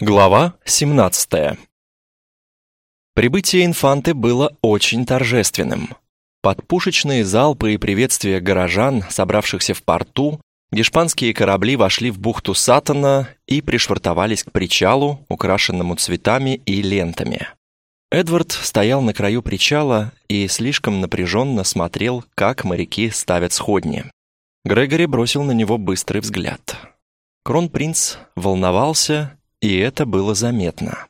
Глава 17 Прибытие инфанты было очень торжественным. Под пушечные залпы и приветствия горожан, собравшихся в порту, гешпанские корабли вошли в бухту Сатана и пришвартовались к причалу, украшенному цветами и лентами. Эдвард стоял на краю причала и слишком напряженно смотрел, как моряки ставят сходни. Грегори бросил на него быстрый взгляд. Кронпринц волновался и это было заметно.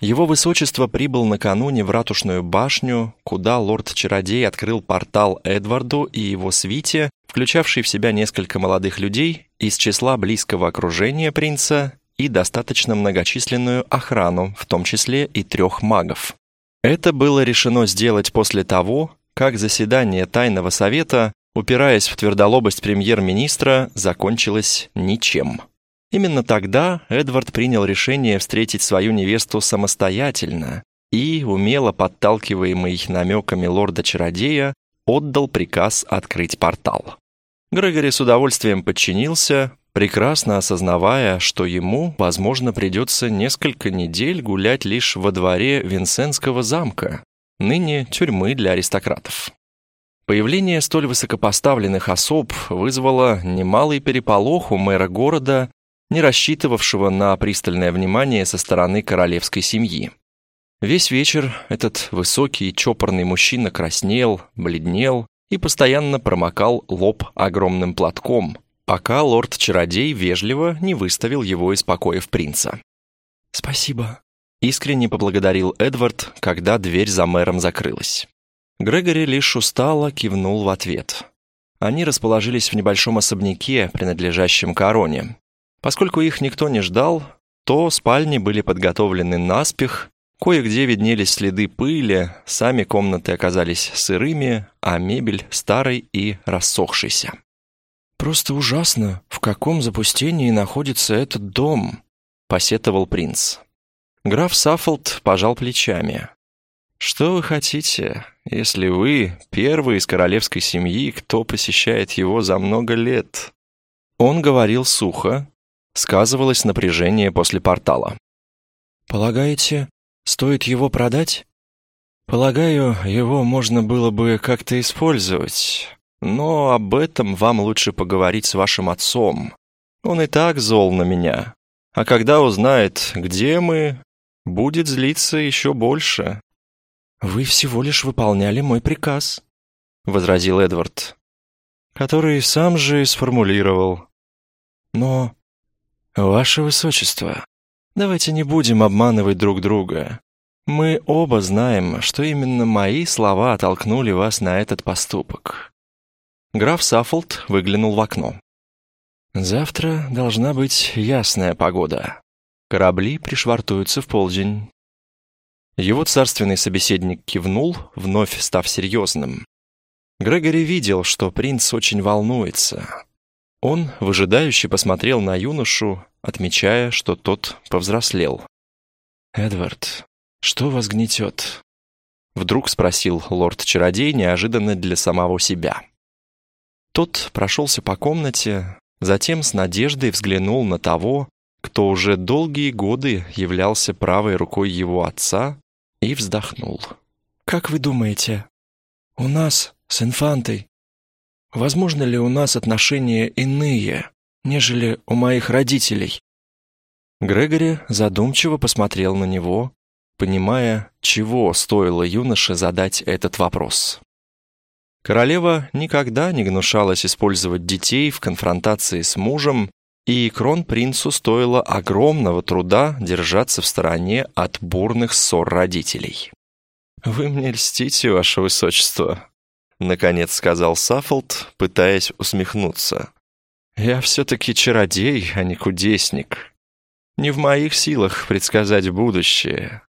Его высочество прибыл накануне в ратушную башню, куда лорд-чародей открыл портал Эдварду и его свите, включавший в себя несколько молодых людей из числа близкого окружения принца и достаточно многочисленную охрану, в том числе и трех магов. Это было решено сделать после того, как заседание Тайного Совета, упираясь в твердолобость премьер-министра, закончилось ничем. Именно тогда Эдвард принял решение встретить свою невесту самостоятельно и, умело подталкиваемый намеками лорда-чародея, отдал приказ открыть портал. Грегори с удовольствием подчинился, прекрасно осознавая, что ему, возможно, придется несколько недель гулять лишь во дворе Винсентского замка, ныне тюрьмы для аристократов. Появление столь высокопоставленных особ вызвало немалый переполох у мэра города не рассчитывавшего на пристальное внимание со стороны королевской семьи. Весь вечер этот высокий и чопорный мужчина краснел, бледнел и постоянно промокал лоб огромным платком, пока лорд-чародей вежливо не выставил его из покоев принца. «Спасибо», — искренне поблагодарил Эдвард, когда дверь за мэром закрылась. Грегори лишь устало кивнул в ответ. Они расположились в небольшом особняке, принадлежащем короне, Поскольку их никто не ждал, то спальни были подготовлены наспех, кое-где виднелись следы пыли, сами комнаты оказались сырыми, а мебель старой и рассохшейся. «Просто ужасно, в каком запустении находится этот дом», — посетовал принц. Граф Саффолд пожал плечами. «Что вы хотите, если вы первый из королевской семьи, кто посещает его за много лет?» Он говорил сухо, Сказывалось напряжение после портала. «Полагаете, стоит его продать?» «Полагаю, его можно было бы как-то использовать, но об этом вам лучше поговорить с вашим отцом. Он и так зол на меня, а когда узнает, где мы, будет злиться еще больше». «Вы всего лишь выполняли мой приказ», — возразил Эдвард, который сам же и сформулировал. «Но «Ваше Высочество, давайте не будем обманывать друг друга. Мы оба знаем, что именно мои слова оттолкнули вас на этот поступок». Граф Саффолд выглянул в окно. «Завтра должна быть ясная погода. Корабли пришвартуются в полдень». Его царственный собеседник кивнул, вновь став серьезным. Грегори видел, что принц очень волнуется, он выжидающе посмотрел на юношу, отмечая, что тот повзрослел. «Эдвард, что вас гнетет?» Вдруг спросил лорд-чародей неожиданно для самого себя. Тот прошелся по комнате, затем с надеждой взглянул на того, кто уже долгие годы являлся правой рукой его отца, и вздохнул. «Как вы думаете, у нас с инфантой Возможно ли у нас отношения иные, нежели у моих родителей?» Грегори задумчиво посмотрел на него, понимая, чего стоило юноше задать этот вопрос. Королева никогда не гнушалась использовать детей в конфронтации с мужем, и кронпринцу стоило огромного труда держаться в стороне от бурных ссор родителей. «Вы мне льстите, ваше высочество», Наконец сказал Саффолд, пытаясь усмехнуться. «Я все-таки чародей, а не кудесник. Не в моих силах предсказать будущее.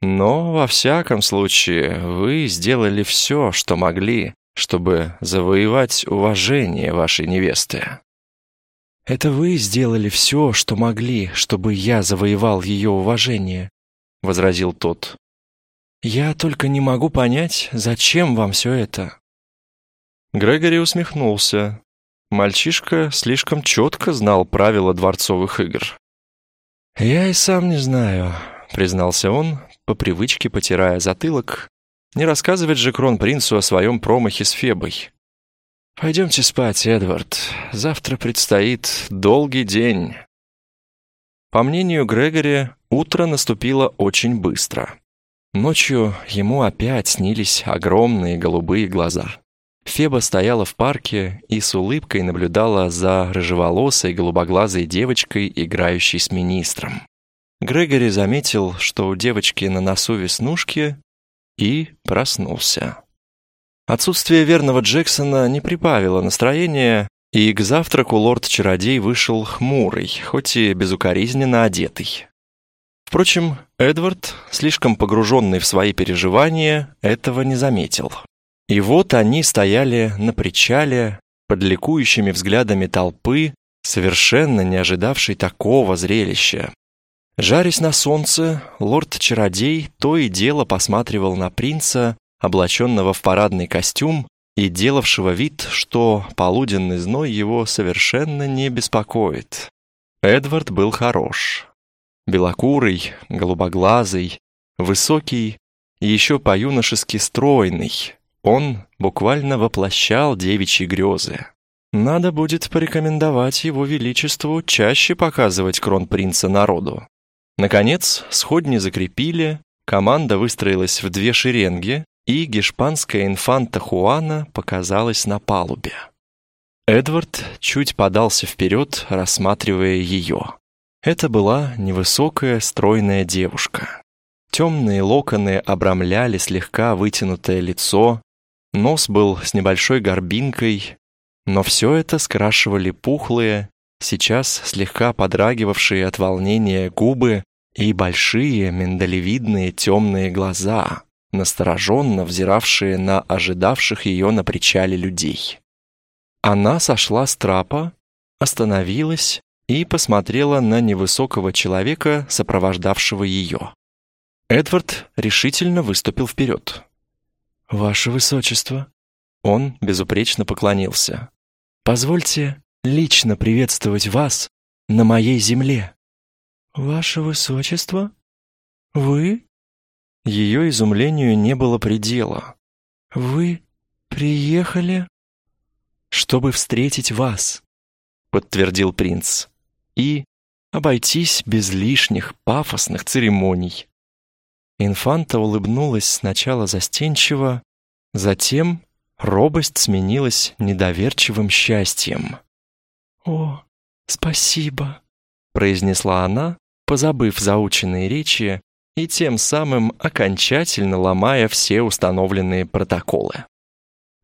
Но, во всяком случае, вы сделали все, что могли, чтобы завоевать уважение вашей невесты». «Это вы сделали все, что могли, чтобы я завоевал ее уважение», — возразил тот. «Я только не могу понять, зачем вам все это?» Грегори усмехнулся. Мальчишка слишком четко знал правила дворцовых игр. «Я и сам не знаю», — признался он, по привычке потирая затылок. «Не рассказывать же кронпринцу о своем промахе с Фебой». «Пойдемте спать, Эдвард. Завтра предстоит долгий день». По мнению Грегори, утро наступило очень быстро. Ночью ему опять снились огромные голубые глаза. Феба стояла в парке и с улыбкой наблюдала за рыжеволосой голубоглазой девочкой, играющей с министром. Грегори заметил, что у девочки на носу веснушки, и проснулся. Отсутствие верного Джексона не прибавило настроения, и к завтраку лорд-чародей вышел хмурый, хоть и безукоризненно одетый. Впрочем, Эдвард, слишком погруженный в свои переживания, этого не заметил. И вот они стояли на причале, под ликующими взглядами толпы, совершенно не ожидавшей такого зрелища. Жарясь на солнце, лорд-чародей то и дело посматривал на принца, облаченного в парадный костюм и делавшего вид, что полуденный зной его совершенно не беспокоит. Эдвард был хорош. Белокурый, голубоглазый, высокий, еще по-юношески стройный, он буквально воплощал девичьи грезы. Надо будет порекомендовать его величеству чаще показывать кронпринца народу. Наконец, сходни закрепили, команда выстроилась в две шеренги, и гешпанская инфанта Хуана показалась на палубе. Эдвард чуть подался вперед, рассматривая ее. Это была невысокая, стройная девушка. Темные локоны обрамляли слегка вытянутое лицо, Нос был с небольшой горбинкой, но все это скрашивали пухлые, сейчас слегка подрагивавшие от волнения губы и большие миндалевидные темные глаза, настороженно взиравшие на ожидавших ее на причале людей. Она сошла с трапа, остановилась и посмотрела на невысокого человека, сопровождавшего ее. Эдвард решительно выступил вперед. «Ваше Высочество!» Он безупречно поклонился. «Позвольте лично приветствовать вас на моей земле». «Ваше Высочество? Вы?» Ее изумлению не было предела. «Вы приехали?» «Чтобы встретить вас», — подтвердил принц, «и обойтись без лишних пафосных церемоний». Инфанта улыбнулась сначала застенчиво, затем робость сменилась недоверчивым счастьем. «О, спасибо», — произнесла она, позабыв заученные речи и тем самым окончательно ломая все установленные протоколы.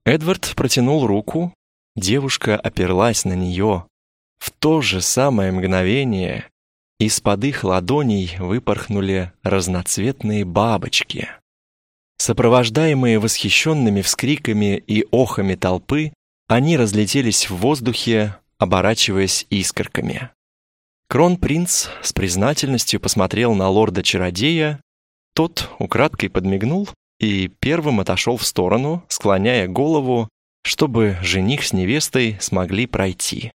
Эдвард протянул руку, девушка оперлась на нее. В то же самое мгновение из-под их ладоней выпорхнули разноцветные бабочки. Сопровождаемые восхищенными вскриками и охами толпы, они разлетелись в воздухе, оборачиваясь искорками. Кронпринц с признательностью посмотрел на лорда-чародея, тот украдкой подмигнул и первым отошел в сторону, склоняя голову, чтобы жених с невестой смогли пройти.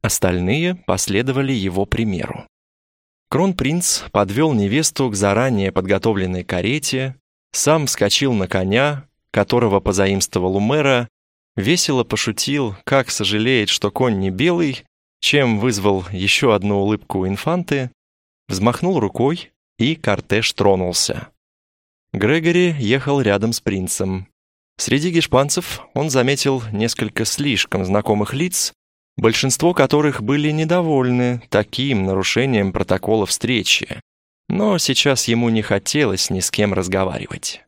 Остальные последовали его примеру. Кронпринц подвел невесту к заранее подготовленной карете, сам вскочил на коня, которого позаимствовал у мэра, весело пошутил, как сожалеет, что конь не белый, чем вызвал еще одну улыбку инфанты, взмахнул рукой, и кортеж тронулся. Грегори ехал рядом с принцем. Среди гешпанцев он заметил несколько слишком знакомых лиц, большинство которых были недовольны таким нарушением протокола встречи, но сейчас ему не хотелось ни с кем разговаривать.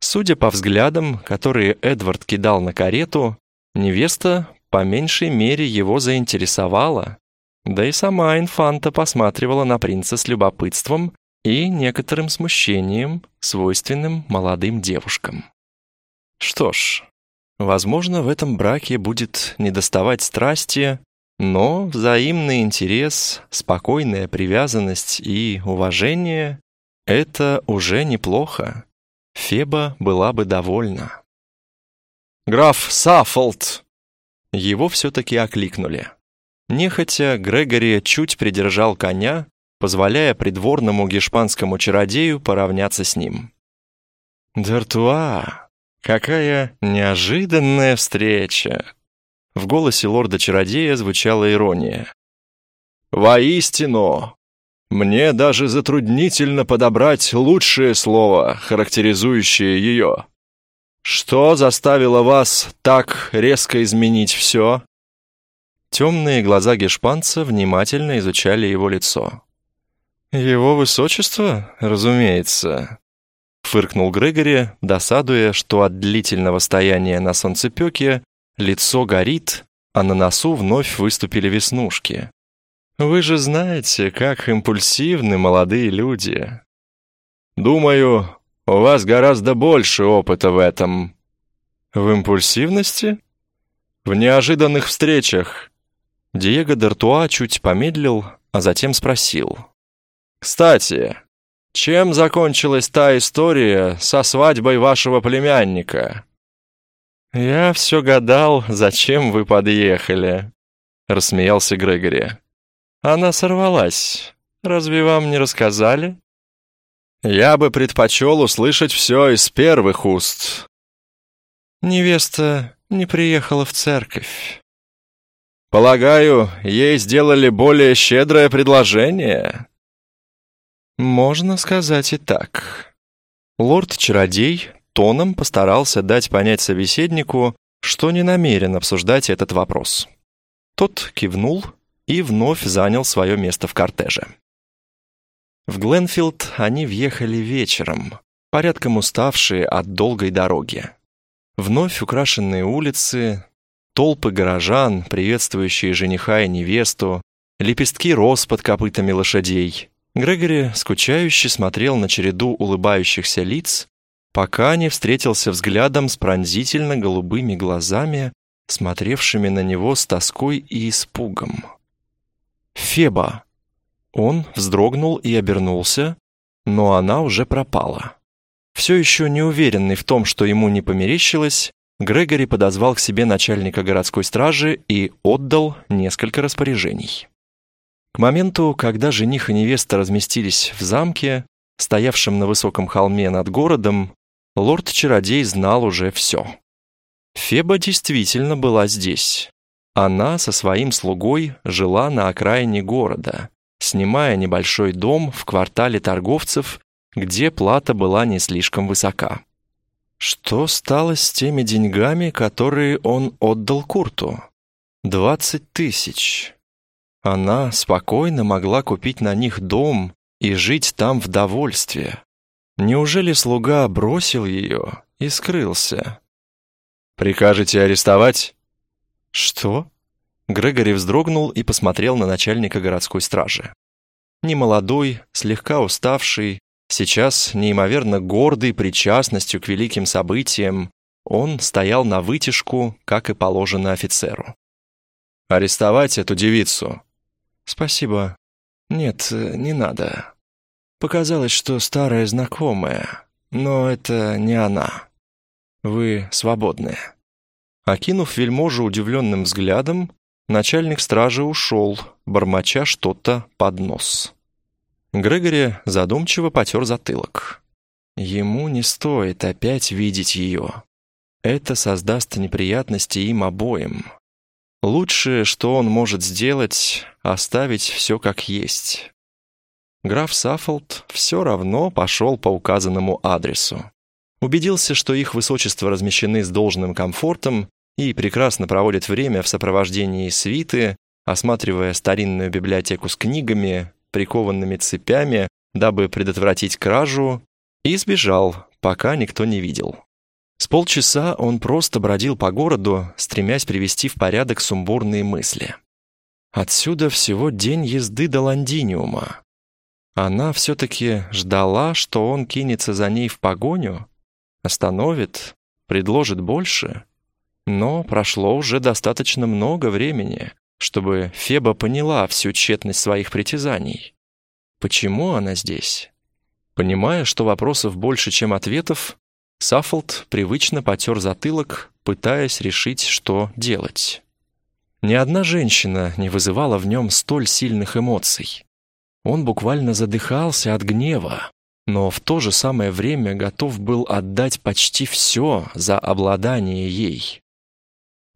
Судя по взглядам, которые Эдвард кидал на карету, невеста по меньшей мере его заинтересовала, да и сама инфанта посматривала на принца с любопытством и некоторым смущением, свойственным молодым девушкам. Что ж, Возможно, в этом браке будет недоставать страсти, но взаимный интерес, спокойная привязанность и уважение — это уже неплохо. Феба была бы довольна. «Граф Саффолд!» Его все-таки окликнули. Нехотя Грегори чуть придержал коня, позволяя придворному гешпанскому чародею поравняться с ним. «Д'Артуа, какая неожиданная встреча!» В голосе лорда-чародея звучала ирония. «Воистину, мне даже затруднительно подобрать лучшее слово, характеризующее ее. Что заставило вас так резко изменить все?» Темные глаза гешпанца внимательно изучали его лицо. «Его высочество, разумеется», — фыркнул Грегори, досадуя, что от длительного стояния на солнцепеке лицо горит, а на носу вновь выступили веснушки. «Вы же знаете, как импульсивны молодые люди». «Думаю, у вас гораздо больше опыта в этом». «В импульсивности?» «В неожиданных встречах». Диего Д'Артуа чуть помедлил, а затем спросил. «Кстати, чем закончилась та история со свадьбой вашего племянника?» «Я все гадал, зачем вы подъехали», — рассмеялся Грегори. «Она сорвалась. Разве вам не рассказали?» «Я бы предпочел услышать все из первых уст». Невеста не приехала в церковь. Полагаю, ей сделали более щедрое предложение? Можно сказать и так. Лорд-чародей тоном постарался дать понять собеседнику, что не намерен обсуждать этот вопрос. Тот кивнул и вновь занял свое место в кортеже. В Гленфилд они въехали вечером, порядком уставшие от долгой дороги. Вновь украшенные улицы, Толпы горожан, приветствующие жениха и невесту, лепестки роз под копытами лошадей. Грегори скучающе смотрел на череду улыбающихся лиц, пока не встретился взглядом с пронзительно голубыми глазами, смотревшими на него с тоской и испугом. «Феба!» Он вздрогнул и обернулся, но она уже пропала. Все еще не уверенный в том, что ему не померещилось, Грегори подозвал к себе начальника городской стражи и отдал несколько распоряжений. К моменту, когда жених и невеста разместились в замке, стоявшем на высоком холме над городом, лорд-чародей знал уже все. Феба действительно была здесь. Она со своим слугой жила на окраине города, снимая небольшой дом в квартале торговцев, где плата была не слишком высока. Что стало с теми деньгами, которые он отдал Курту? Двадцать тысяч. Она спокойно могла купить на них дом и жить там в довольстве. Неужели слуга бросил ее и скрылся? «Прикажете арестовать?» «Что?» Грегори вздрогнул и посмотрел на начальника городской стражи. Немолодой, слегка уставший, Сейчас, неимоверно гордый причастностью к великим событиям, он стоял на вытяжку, как и положено офицеру. «Арестовать эту девицу?» «Спасибо. Нет, не надо. Показалось, что старая знакомая, но это не она. Вы свободны». Окинув вельможу удивленным взглядом, начальник стражи ушел, бормоча что-то под нос. Грегори задумчиво потер затылок. Ему не стоит опять видеть ее. Это создаст неприятности им обоим. Лучшее, что он может сделать, оставить все как есть. Граф Саффолд все равно пошел по указанному адресу. Убедился, что их высочество размещены с должным комфортом и прекрасно проводят время в сопровождении свиты, осматривая старинную библиотеку с книгами, прикованными цепями, дабы предотвратить кражу, и сбежал, пока никто не видел. С полчаса он просто бродил по городу, стремясь привести в порядок сумбурные мысли. Отсюда всего день езды до Лондиниума. Она все-таки ждала, что он кинется за ней в погоню, остановит, предложит больше. Но прошло уже достаточно много времени, чтобы Феба поняла всю тщетность своих притязаний. Почему она здесь? Понимая, что вопросов больше, чем ответов, Саффолд привычно потер затылок, пытаясь решить, что делать. Ни одна женщина не вызывала в нем столь сильных эмоций. Он буквально задыхался от гнева, но в то же самое время готов был отдать почти все за обладание ей.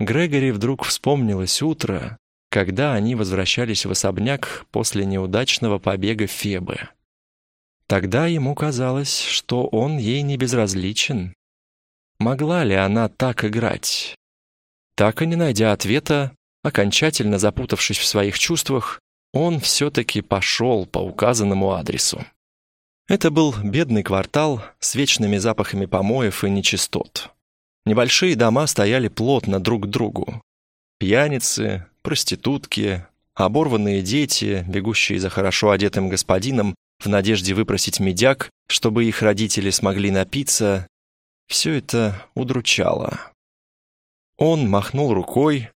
Грегори вдруг вспомнилось утро, когда они возвращались в особняк после неудачного побега Фебы. Тогда ему казалось, что он ей не безразличен. Могла ли она так играть? Так и не найдя ответа, окончательно запутавшись в своих чувствах, он все-таки пошел по указанному адресу. Это был бедный квартал с вечными запахами помоев и нечистот. Небольшие дома стояли плотно друг к другу. Пьяницы, проститутки, оборванные дети, бегущие за хорошо одетым господином в надежде выпросить медяк, чтобы их родители смогли напиться, все это удручало. Он махнул рукой,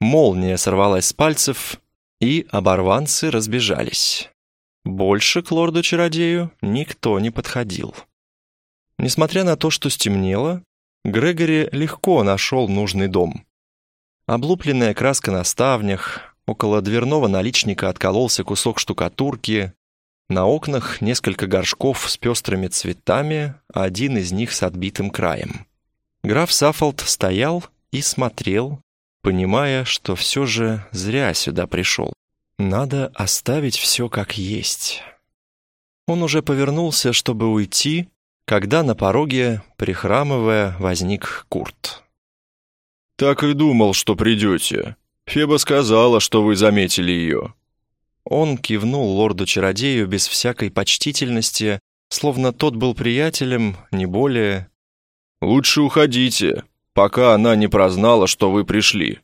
молния сорвалась с пальцев, и оборванцы разбежались. Больше к лорду-чародею никто не подходил. Несмотря на то, что стемнело, Грегори легко нашел нужный дом. Облупленная краска на ставнях, около дверного наличника откололся кусок штукатурки, на окнах несколько горшков с пестрыми цветами, один из них с отбитым краем. Граф Саффолд стоял и смотрел, понимая, что все же зря сюда пришел. Надо оставить все как есть. Он уже повернулся, чтобы уйти, когда на пороге, прихрамывая, возник Курт. «Так и думал, что придете. Феба сказала, что вы заметили ее». Он кивнул лорду-чародею без всякой почтительности, словно тот был приятелем, не более. «Лучше уходите, пока она не прознала, что вы пришли».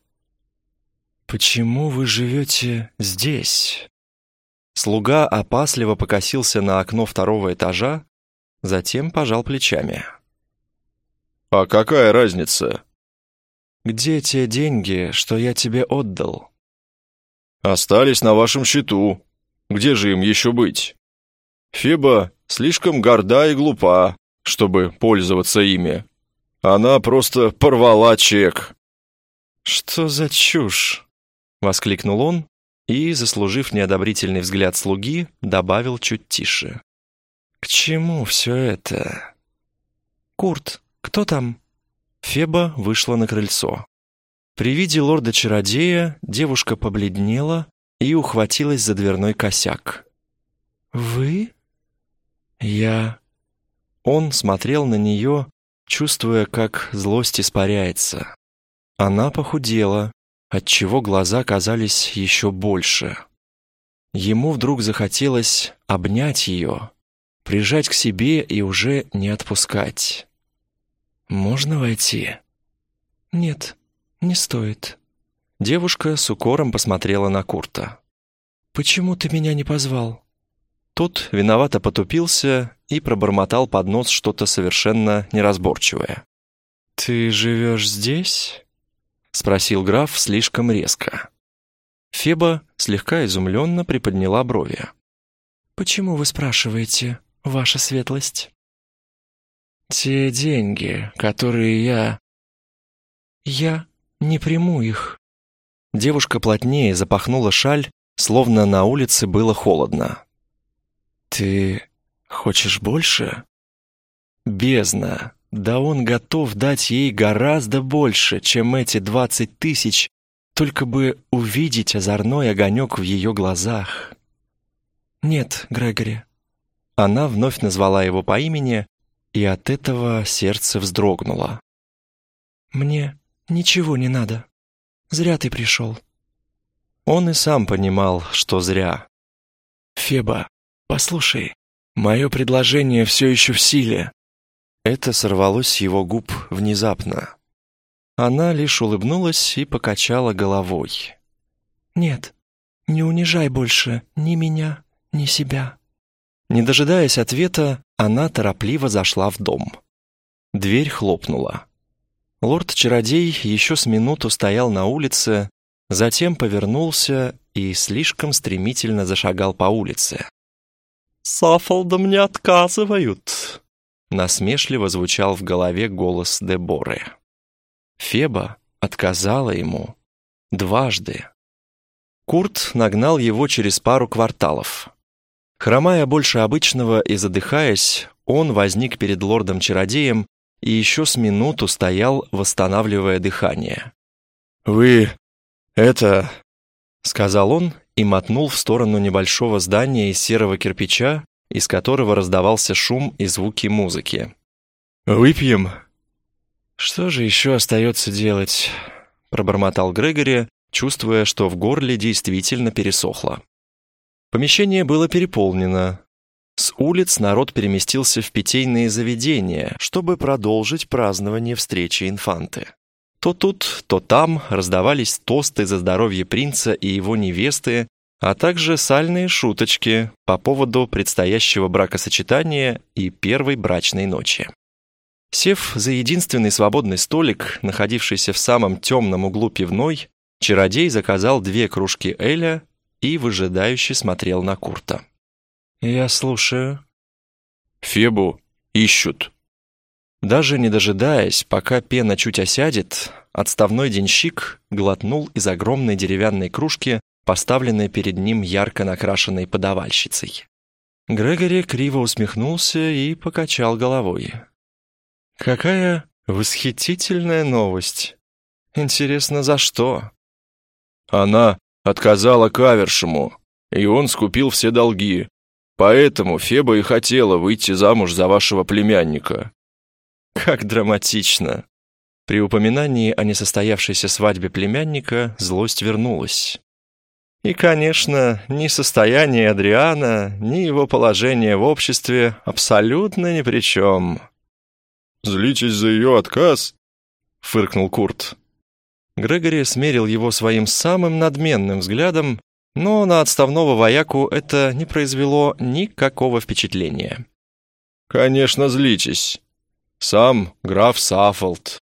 «Почему вы живете здесь?» Слуга опасливо покосился на окно второго этажа, затем пожал плечами. «А какая разница?» «Где те деньги, что я тебе отдал?» «Остались на вашем счету. Где же им еще быть? Феба слишком горда и глупа, чтобы пользоваться ими. Она просто порвала чек». «Что за чушь?» — воскликнул он и, заслужив неодобрительный взгляд слуги, добавил чуть тише. «К чему все это?» «Курт, кто там?» Феба вышла на крыльцо. При виде лорда-чародея девушка побледнела и ухватилась за дверной косяк. «Вы?» «Я...» Он смотрел на нее, чувствуя, как злость испаряется. Она похудела, отчего глаза казались еще больше. Ему вдруг захотелось обнять ее, прижать к себе и уже не отпускать. «Можно войти?» «Нет, не стоит». Девушка с укором посмотрела на Курта. «Почему ты меня не позвал?» Тот виновато потупился и пробормотал под нос что-то совершенно неразборчивое. «Ты живешь здесь?» — спросил граф слишком резко. Феба слегка изумленно приподняла брови. «Почему вы спрашиваете, ваша светлость?» «Те деньги, которые я...» «Я не приму их». Девушка плотнее запахнула шаль, словно на улице было холодно. «Ты хочешь больше?» «Бездна, да он готов дать ей гораздо больше, чем эти двадцать тысяч, только бы увидеть озорной огонек в ее глазах». «Нет, Грегори». Она вновь назвала его по имени, и от этого сердце вздрогнуло. «Мне ничего не надо. Зря ты пришел». Он и сам понимал, что зря. «Феба, послушай, мое предложение все еще в силе». Это сорвалось с его губ внезапно. Она лишь улыбнулась и покачала головой. «Нет, не унижай больше ни меня, ни себя». Не дожидаясь ответа, она торопливо зашла в дом. Дверь хлопнула. Лорд-чародей еще с минуту стоял на улице, затем повернулся и слишком стремительно зашагал по улице. «Саффолдом не отказывают!» Насмешливо звучал в голове голос Деборы. Феба отказала ему дважды. Курт нагнал его через пару кварталов. Хромая больше обычного и задыхаясь, он возник перед лордом-чародеем и еще с минуту стоял, восстанавливая дыхание. «Вы... это...» — сказал он и мотнул в сторону небольшого здания из серого кирпича, из которого раздавался шум и звуки музыки. «Выпьем?» «Что же еще остается делать?» — пробормотал Грегори, чувствуя, что в горле действительно пересохло. Помещение было переполнено. С улиц народ переместился в питейные заведения, чтобы продолжить празднование встречи инфанты. То тут, то там раздавались тосты за здоровье принца и его невесты, а также сальные шуточки по поводу предстоящего бракосочетания и первой брачной ночи. Сев за единственный свободный столик, находившийся в самом темном углу пивной, чародей заказал две кружки эля и выжидающе смотрел на Курта. «Я слушаю». «Фебу ищут». Даже не дожидаясь, пока пена чуть осядет, отставной денщик глотнул из огромной деревянной кружки, поставленной перед ним ярко накрашенной подавальщицей. Грегори криво усмехнулся и покачал головой. «Какая восхитительная новость! Интересно, за что?» «Она отказала Кавершему, и он скупил все долги. Поэтому Феба и хотела выйти замуж за вашего племянника». Как драматично. При упоминании о несостоявшейся свадьбе племянника злость вернулась. И, конечно, ни состояние Адриана, ни его положение в обществе абсолютно ни при чем. «Злитесь за ее отказ?» — фыркнул Курт. Грегори смерил его своим самым надменным взглядом, но на отставного вояку это не произвело никакого впечатления. «Конечно, злитесь. Сам граф Саффолд.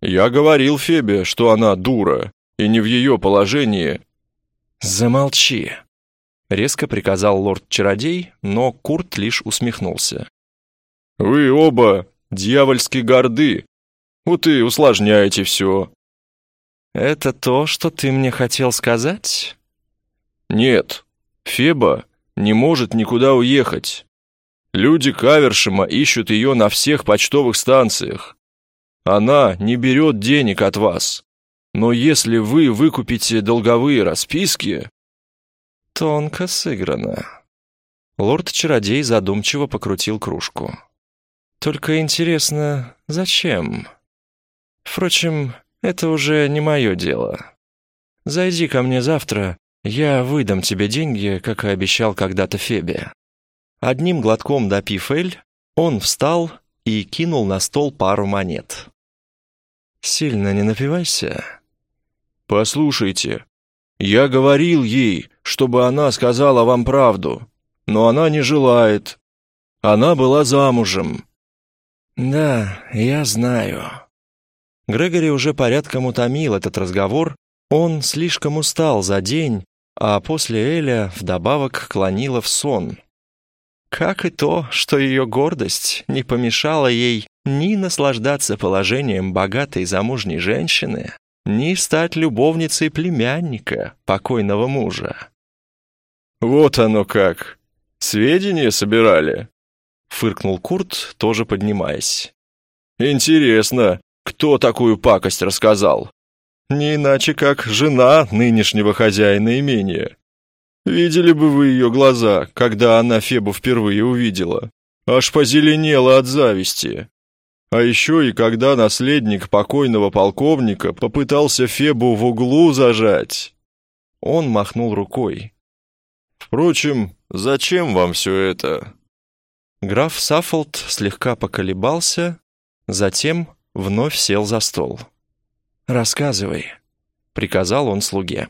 Я говорил Фебе, что она дура, и не в ее положении». «Замолчи», — резко приказал лорд-чародей, но Курт лишь усмехнулся. «Вы оба дьявольски горды, вот и усложняете все. «Это то, что ты мне хотел сказать?» «Нет, Феба не может никуда уехать. Люди Кавершима ищут ее на всех почтовых станциях. Она не берет денег от вас. Но если вы выкупите долговые расписки...» «Тонко сыграно». Лорд-чародей задумчиво покрутил кружку. «Только интересно, зачем? Впрочем, это уже не мое дело. Зайди ко мне завтра, я выдам тебе деньги, как и обещал когда-то Фебе». Одним глотком допив эль, он встал и кинул на стол пару монет. «Сильно не напивайся». «Послушайте, я говорил ей, чтобы она сказала вам правду, но она не желает. Она была замужем». «Да, я знаю». Грегори уже порядком утомил этот разговор, он слишком устал за день, а после Эля вдобавок клонила в сон. Как и то, что ее гордость не помешала ей ни наслаждаться положением богатой замужней женщины, ни стать любовницей племянника покойного мужа. «Вот оно как! Сведения собирали?» — фыркнул Курт, тоже поднимаясь. «Интересно, кто такую пакость рассказал? Не иначе, как жена нынешнего хозяина имения. Видели бы вы ее глаза, когда она Фебу впервые увидела. Аж позеленела от зависти. А еще и когда наследник покойного полковника попытался Фебу в углу зажать. Он махнул рукой. Впрочем, зачем вам все это? Граф Саффолд слегка поколебался, затем вновь сел за стол. «Рассказывай», — приказал он слуге.